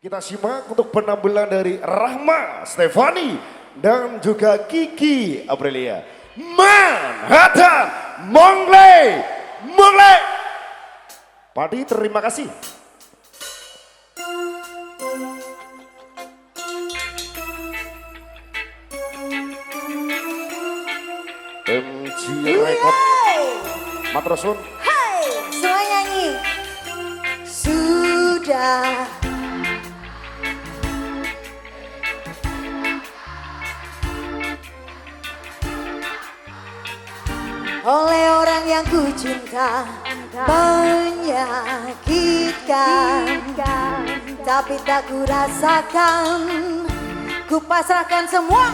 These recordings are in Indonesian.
Kita simak untuk penampilan dari Rahma Stefani dan juga Kiki Aprilia. Manhattan Mongle Mongle. Padi terima kasih. MG Record. Matrosun. Hai, semua nyanyi. Sudah yang ku cinta menyakitkan. Tapi tak ku rasakan Ku pasrahkan semua.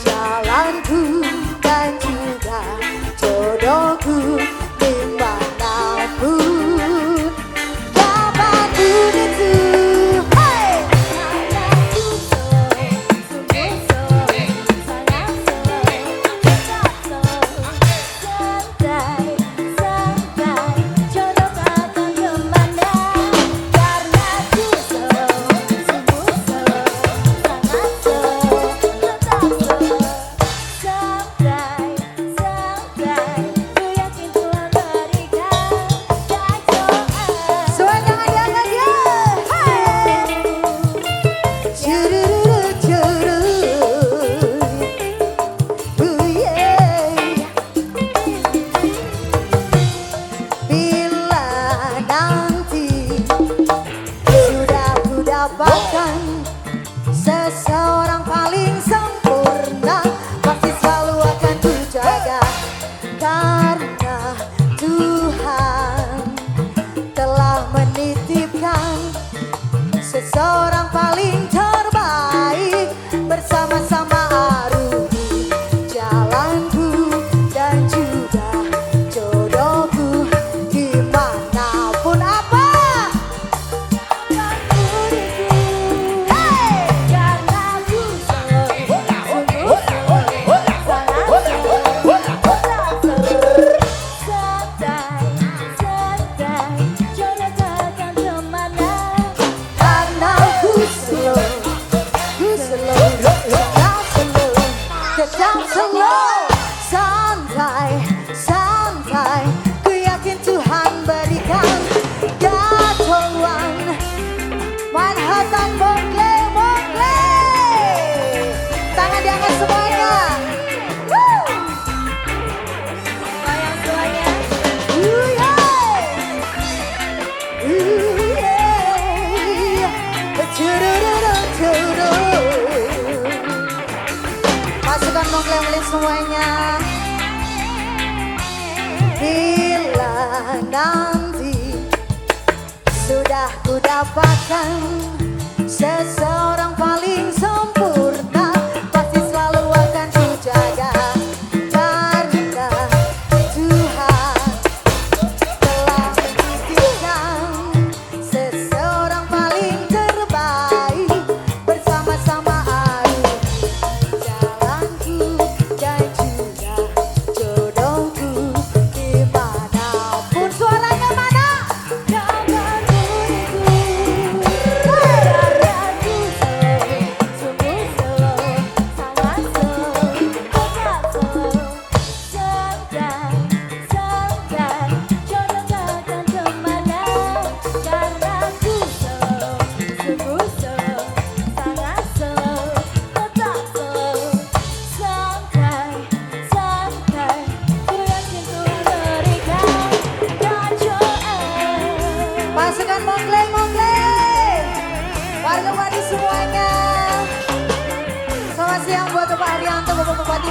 Jalanku seorang paling komplain semuanya. Bila nanti Sudah ku dapatkan Seseorang paling sempurna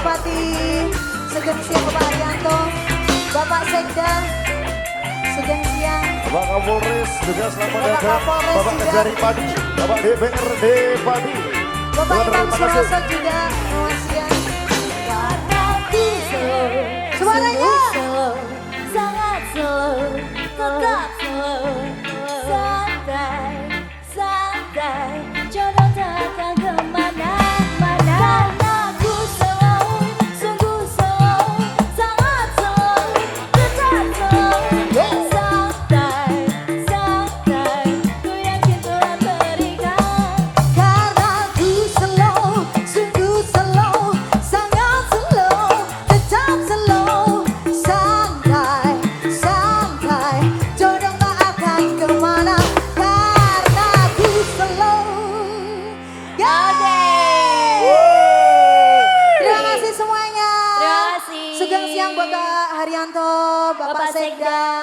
Bupati Sugeng siang Bapak Arianto Bapak Sekda Sugeng siang Bapak Kapolres juga selamat datang. Bapak Kejari Padi Bapak DPRD Padi. Bapak Imam Suroso juga Arianto, Bapak, Bapak Sekda,